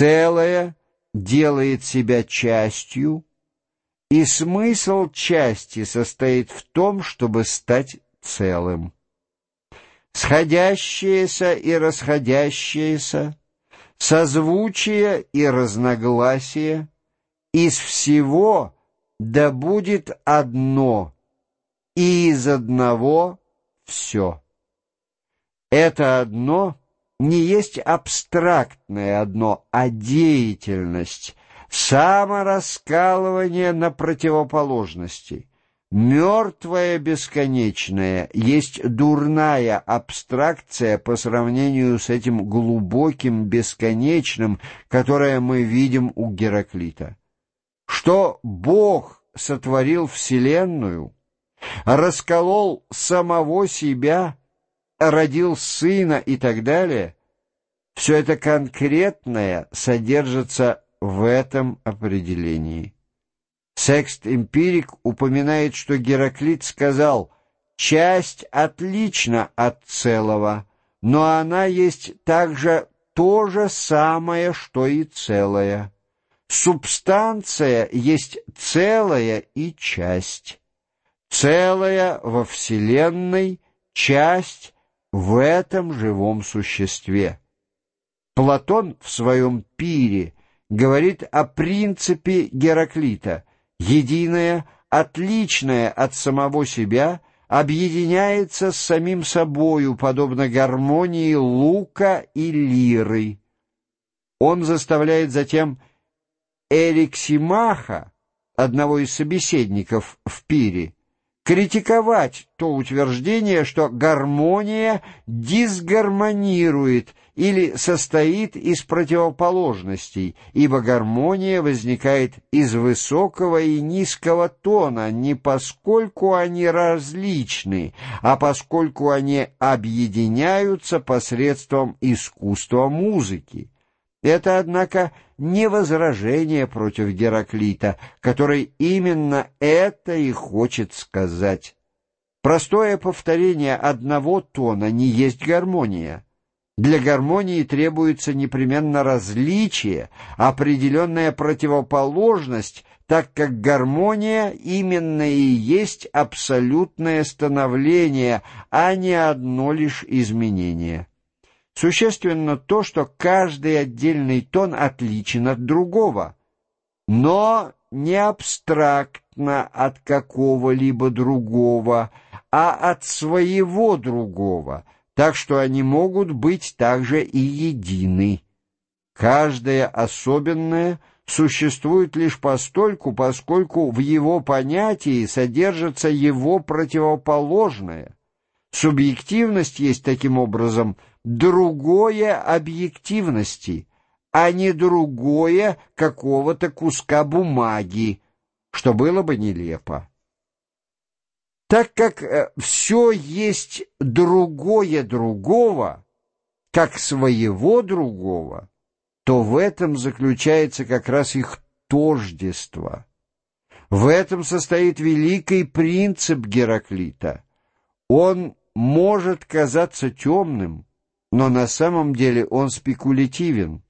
Целое делает себя частью, и смысл части состоит в том, чтобы стать целым. Сходящееся и расходящееся, созвучие и разногласие, из всего да будет одно, и из одного все. Это одно не есть абстрактное одно, а деятельность, самораскалывание на противоположности. Мертвое бесконечное есть дурная абстракция по сравнению с этим глубоким бесконечным, которое мы видим у Гераклита. Что Бог сотворил Вселенную, расколол самого себя — родил сына и так далее, все это конкретное содержится в этом определении. Секст-эмпирик упоминает, что Гераклит сказал «часть отлична от целого, но она есть также то же самое, что и целое. Субстанция есть целое и часть. Целое во Вселенной, часть в этом живом существе. Платон в своем пире говорит о принципе Гераклита. Единое, отличное от самого себя, объединяется с самим собою, подобно гармонии лука и лиры. Он заставляет затем Эриксимаха, одного из собеседников в пире, критиковать то утверждение, что гармония дисгармонирует или состоит из противоположностей, ибо гармония возникает из высокого и низкого тона не поскольку они различны, а поскольку они объединяются посредством искусства музыки. Это, однако, не возражение против Гераклита, который именно это и хочет сказать. Простое повторение одного тона не есть гармония. Для гармонии требуется непременно различие, определенная противоположность, так как гармония именно и есть абсолютное становление, а не одно лишь изменение. Существенно то, что каждый отдельный тон отличен от другого, но не абстрактно от какого-либо другого, а от своего другого, так что они могут быть также и едины. Каждое особенное существует лишь постольку, поскольку в его понятии содержится его противоположное. Субъективность есть таким образом – другое объективности, а не другое какого-то куска бумаги, что было бы нелепо. Так как э, все есть другое другого, как своего другого, то в этом заключается как раз их тождество. В этом состоит великий принцип Гераклита. Он может казаться темным, но на самом деле он спекулятивен,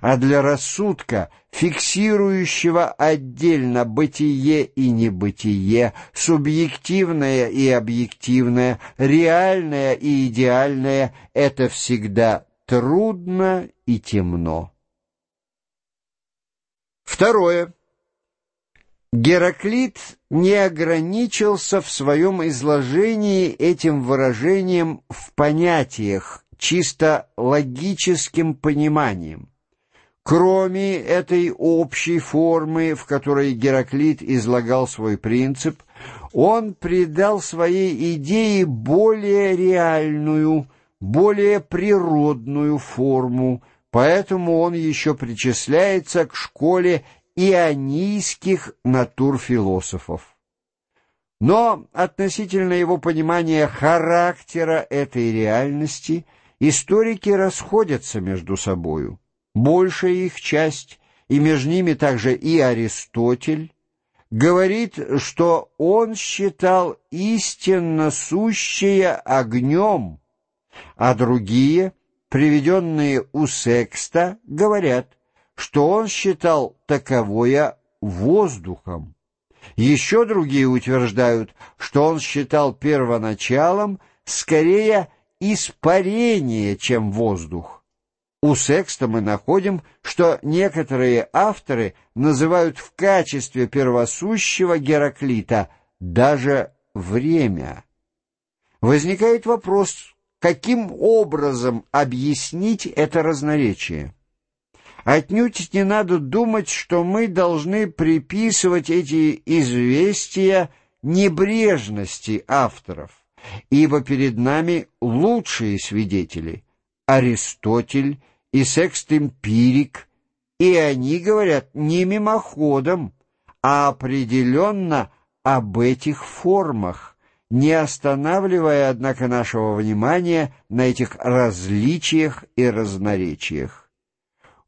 а для рассудка, фиксирующего отдельно бытие и небытие, субъективное и объективное, реальное и идеальное, это всегда трудно и темно. Второе. Гераклит не ограничился в своем изложении этим выражением в понятиях чисто логическим пониманием. Кроме этой общей формы, в которой Гераклит излагал свой принцип, он придал своей идее более реальную, более природную форму, поэтому он еще причисляется к школе ионийских натурфилософов. Но относительно его понимания характера этой реальности – Историки расходятся между собою. Большая их часть, и между ними также и Аристотель, говорит, что он считал истинно сущее огнем, а другие, приведенные у Секста, говорят, что он считал таковое воздухом. Еще другие утверждают, что он считал первоначалом скорее испарение, чем воздух. У Секста мы находим, что некоторые авторы называют в качестве первосущего Гераклита даже время. Возникает вопрос, каким образом объяснить это разноречие? Отнюдь не надо думать, что мы должны приписывать эти известия небрежности авторов, ибо перед нами лучшие свидетели — Аристотель и секст-эмпирик, и они говорят не мимоходом, а определенно об этих формах, не останавливая, однако, нашего внимания на этих различиях и разноречиях.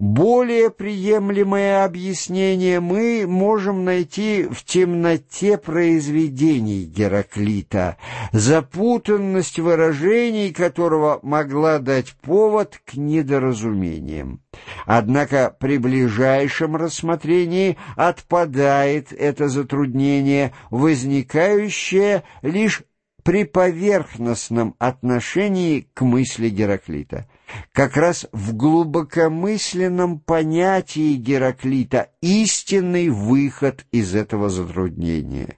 Более приемлемое объяснение мы можем найти в темноте произведений Гераклита, запутанность выражений которого могла дать повод к недоразумениям. Однако при ближайшем рассмотрении отпадает это затруднение, возникающее лишь при поверхностном отношении к мысли Гераклита. Как раз в глубокомысленном понятии Гераклита истинный выход из этого затруднения.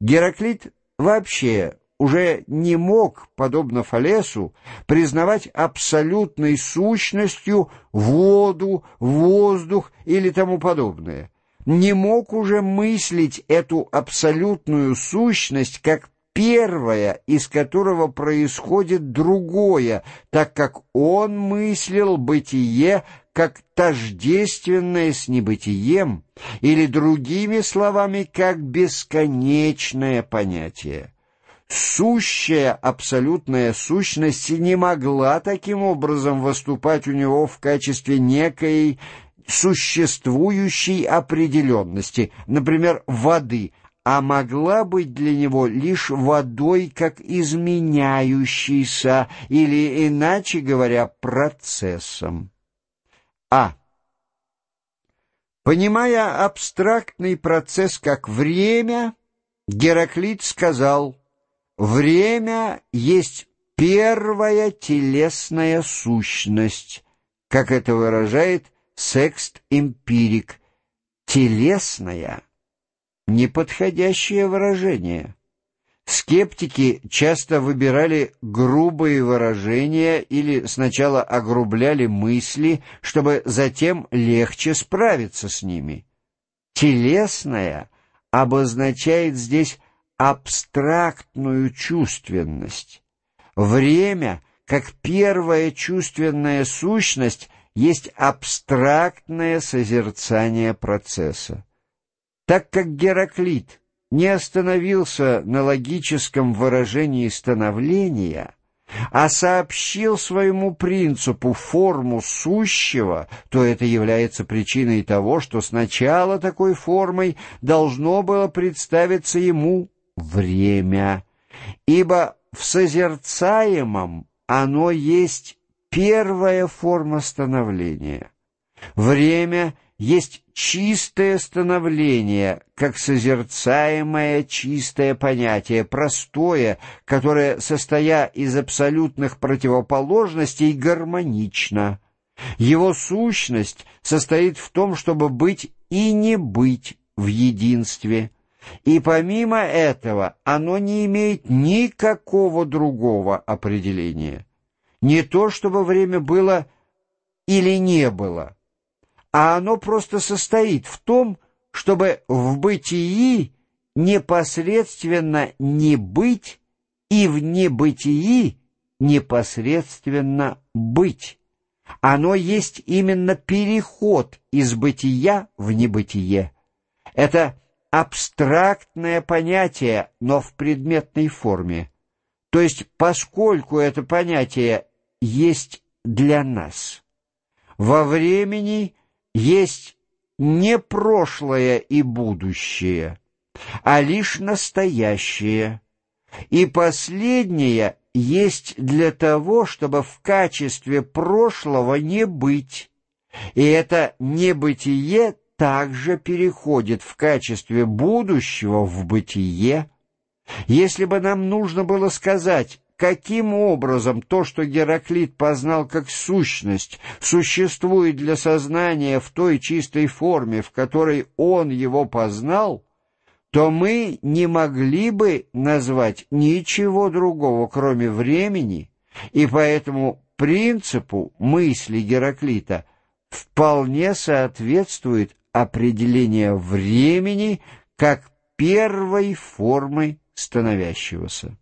Гераклит вообще уже не мог, подобно Фалесу, признавать абсолютной сущностью воду, воздух или тому подобное. Не мог уже мыслить эту абсолютную сущность как первое, из которого происходит другое, так как он мыслил бытие как тождественное с небытием, или, другими словами, как бесконечное понятие. Сущая абсолютная сущность не могла таким образом выступать у него в качестве некой существующей определенности, например, воды, а могла быть для него лишь водой как изменяющейся, или, иначе говоря, процессом. А. Понимая абстрактный процесс как время, Гераклит сказал, «Время есть первая телесная сущность», как это выражает секст-эмпирик, «телесная» неподходящее выражение. Скептики часто выбирали грубые выражения или сначала огрубляли мысли, чтобы затем легче справиться с ними. Телесное обозначает здесь абстрактную чувственность. Время, как первая чувственная сущность, есть абстрактное созерцание процесса. Так как Гераклит не остановился на логическом выражении становления, а сообщил своему принципу форму сущего, то это является причиной того, что сначала такой формой должно было представиться ему время, ибо в созерцаемом оно есть первая форма становления. Время — есть чистое становление, как созерцаемое чистое понятие, простое, которое, состоя из абсолютных противоположностей, гармонично. Его сущность состоит в том, чтобы быть и не быть в единстве. И помимо этого оно не имеет никакого другого определения. Не то, чтобы время было или не было, а оно просто состоит в том, чтобы в бытии непосредственно не быть и в небытии непосредственно быть. Оно есть именно переход из бытия в небытие. Это абстрактное понятие, но в предметной форме. То есть, поскольку это понятие есть для нас. Во времени есть не прошлое и будущее, а лишь настоящее, и последнее есть для того, чтобы в качестве прошлого не быть, И это небытие также переходит в качестве будущего в бытие. Если бы нам нужно было сказать, каким образом то, что Гераклит познал как сущность, существует для сознания в той чистой форме, в которой он его познал, то мы не могли бы назвать ничего другого, кроме времени, и поэтому принципу мысли Гераклита вполне соответствует определение времени как первой формы становящегося.